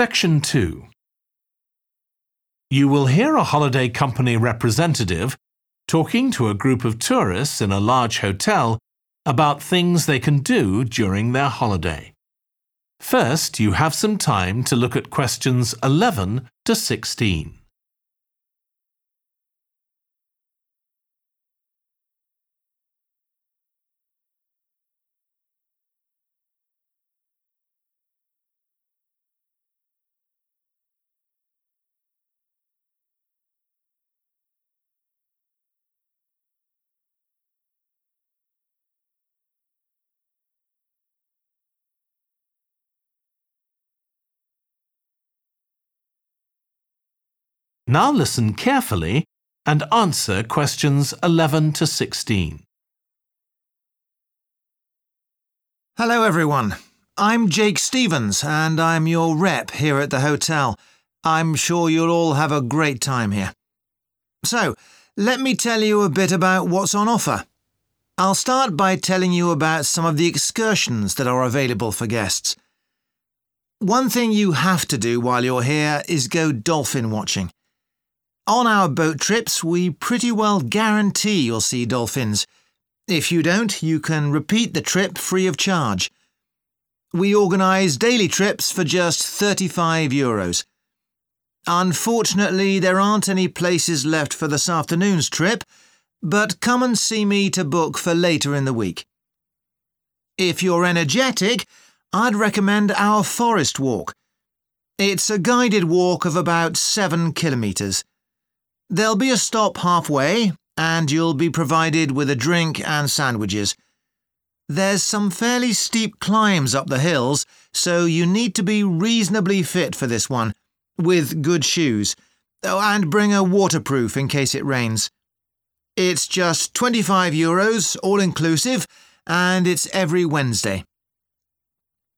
Section 2 You will hear a holiday company representative talking to a group of tourists in a large hotel about things they can do during their holiday. First, you have some time to look at questions 11 to 16. Now listen carefully and answer questions 11 to 16. Hello, everyone. I'm Jake Stevens, and I'm your rep here at the hotel. I'm sure you'll all have a great time here. So, let me tell you a bit about what's on offer. I'll start by telling you about some of the excursions that are available for guests. One thing you have to do while you're here is go dolphin watching. On our boat trips, we pretty well guarantee you'll see dolphins. If you don't, you can repeat the trip free of charge. We organise daily trips for just 35 euros. Unfortunately, there aren't any places left for this afternoon's trip, but come and see me to book for later in the week. If you're energetic, I'd recommend our forest walk. It's a guided walk of about seven kilometres. There'll be a stop halfway, and you'll be provided with a drink and sandwiches. There's some fairly steep climbs up the hills, so you need to be reasonably fit for this one, with good shoes. Oh, and bring a waterproof in case it rains. It's just 25 euros, all inclusive, and it's every Wednesday.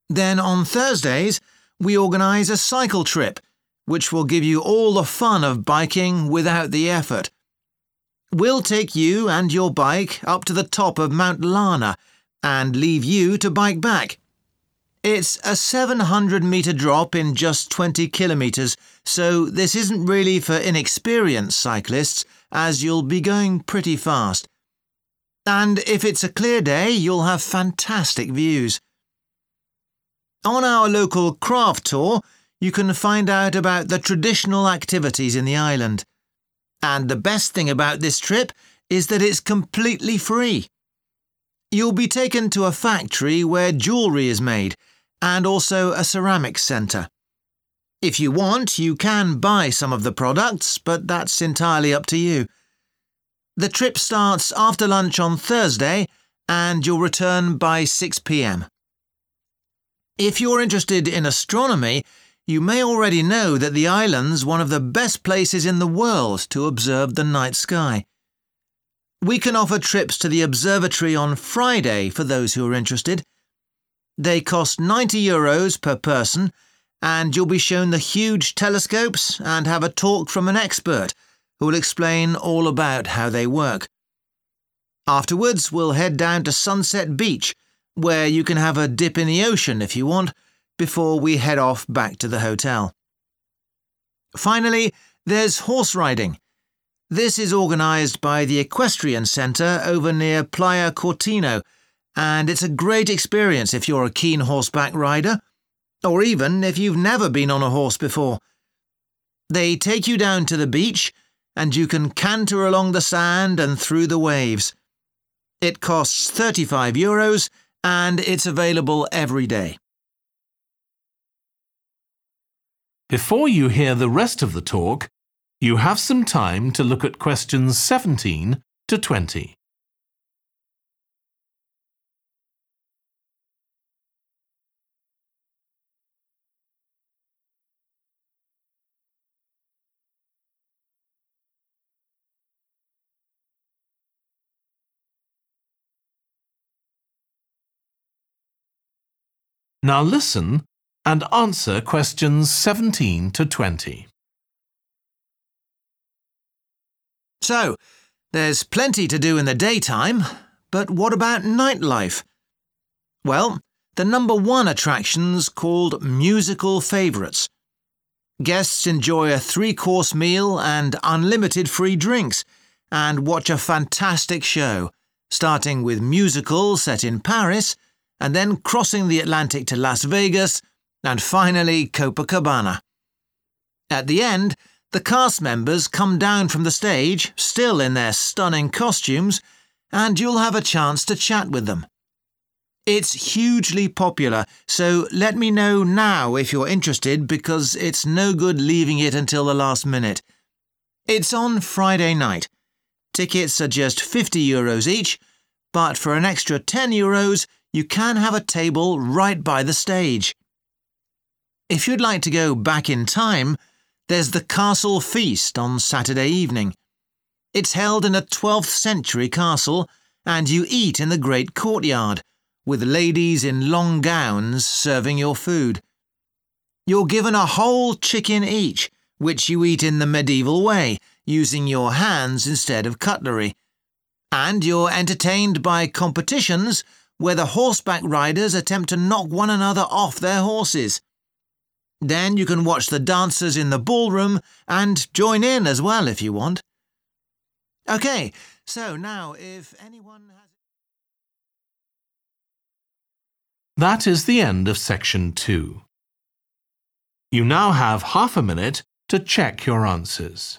Then on Thursdays, we organise a cycle trip which will give you all the fun of biking without the effort. We'll take you and your bike up to the top of Mount Lana and leave you to bike back. It's a 700 metre drop in just 20 kilometres, so this isn't really for inexperienced cyclists, as you'll be going pretty fast. And if it's a clear day, you'll have fantastic views. On our local craft tour, you can find out about the traditional activities in the island. And the best thing about this trip is that it's completely free. You'll be taken to a factory where jewellery is made and also a ceramics centre. If you want, you can buy some of the products, but that's entirely up to you. The trip starts after lunch on Thursday and you'll return by 6 pm. If you're interested in astronomy, you may already know that the island's one of the best places in the world to observe the night sky. We can offer trips to the observatory on Friday for those who are interested. They cost 90 euros per person, and you'll be shown the huge telescopes and have a talk from an expert who will explain all about how they work. Afterwards, we'll head down to Sunset Beach, where you can have a dip in the ocean if you want before we head off back to the hotel. Finally, there's horse riding. This is organised by the Equestrian Centre over near Playa Cortino, and it's a great experience if you're a keen horseback rider, or even if you've never been on a horse before. They take you down to the beach, and you can canter along the sand and through the waves. It costs 35 euros, and it's available every day. Before you hear the rest of the talk, you have some time to look at questions 17 to 20. Now listen and answer questions 17 to 20. So, there's plenty to do in the daytime, but what about nightlife? Well, the number one attraction's called Musical Favourites. Guests enjoy a three course meal and unlimited free drinks, and watch a fantastic show, starting with musicals set in Paris, and then crossing the Atlantic to Las Vegas, and finally Copacabana. At the end, the cast members come down from the stage, still in their stunning costumes, and you'll have a chance to chat with them. It's hugely popular, so let me know now if you're interested because it's no good leaving it until the last minute. It's on Friday night. Tickets are just 50 euros each, but for an extra 10 euros, you can have a table right by the stage. If you'd like to go back in time, there's the Castle Feast on Saturday evening. It's held in a 12th century castle, and you eat in the great courtyard with ladies in long gowns serving your food. You're given a whole chicken each, which you eat in the medieval way, using your hands instead of cutlery. And you're entertained by competitions where the horseback riders attempt to knock one another off their horses. Then you can watch the dancers in the ballroom and join in as well if you want. OK, so now if anyone has. That is the end of section two. You now have half a minute to check your answers.